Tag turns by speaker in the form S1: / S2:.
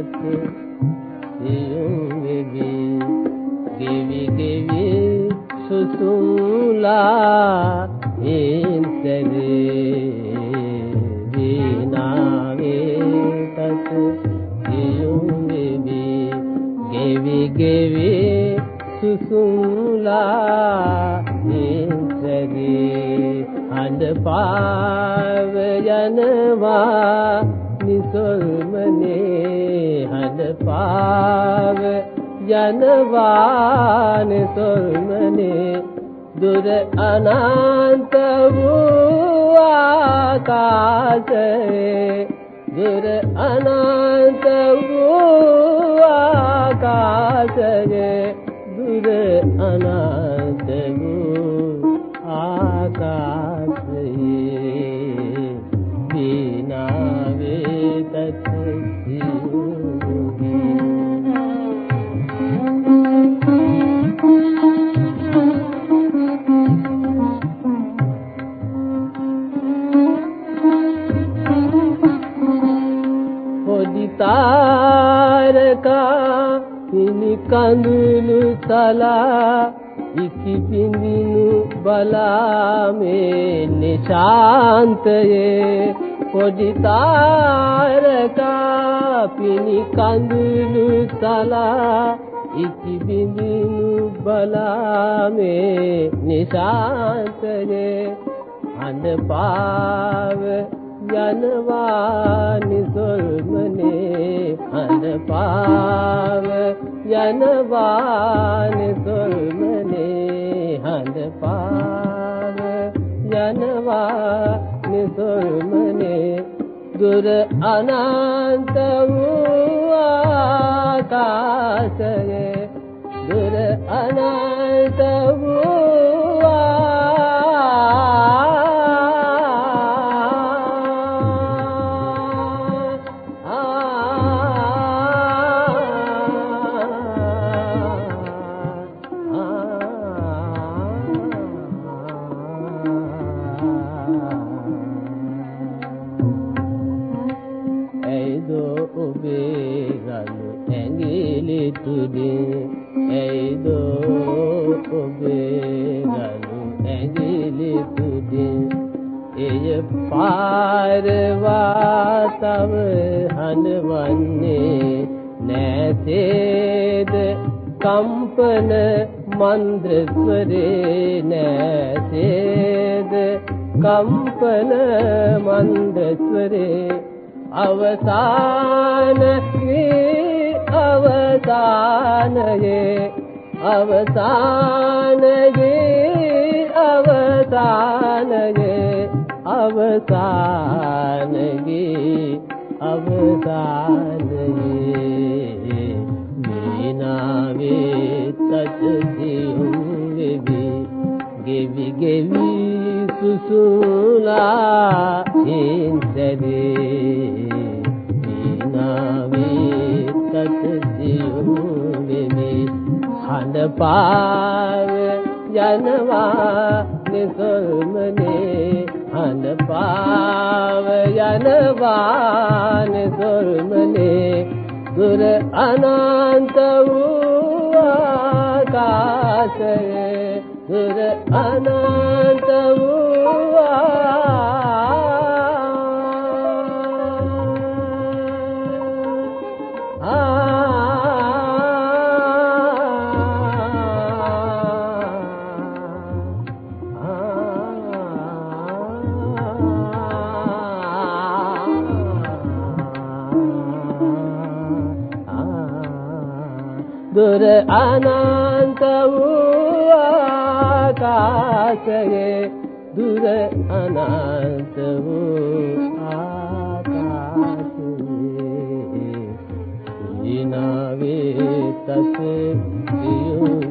S1: සුවපත් සියුම් වෙවි ගෙවි ගෙවි සුසුම්ලා එන්තරේ විනාගේ තත් සියුම් වෙවි ගෙවි ගෙවි සුසුම්ලා එන්තරේ අඳ පාව යනවා නිසල්මනේ. जनवा तु मे दुर अना तबुवाका दूर अना सबुवा काशरे दूर अना තාරකා හිමි කඳුළු තලා ඉකි බිඳිනු බලාමේ නිශාන්තයේ. පොඩි තාරකා පිනි කඳුළු තලා ඉකි බිඳිනු බලාමේ නිශාන්තයේ. හඳ පාව යනවා जनवा तु सुलमने हा जनवा सुलने सूर्नन्तर अना තුදින් ඇයිදෝ ඔබේ ගනු ඇඟිලි තුදින් එය පාරවා තව හඬවන්නේ නැතේද කම්පන මන්ද්‍රස්වරේ නැතේද කම්පන මන්ද්‍රස්වරේ අවසාන වී अवसानये अवसानये अवसानये अवसानये अवसानगे जीनावि तचि गेवि सुसुला इन् से जीवने अन् प जन सुरमने अन् पार जनवा सुरमने सूर अनन्तर अनन्त දුර අනන්ත වූ ආකාශයේ දුර අනන්ත වූ ආකාශයේ විනාවේ තසේ දියුනේ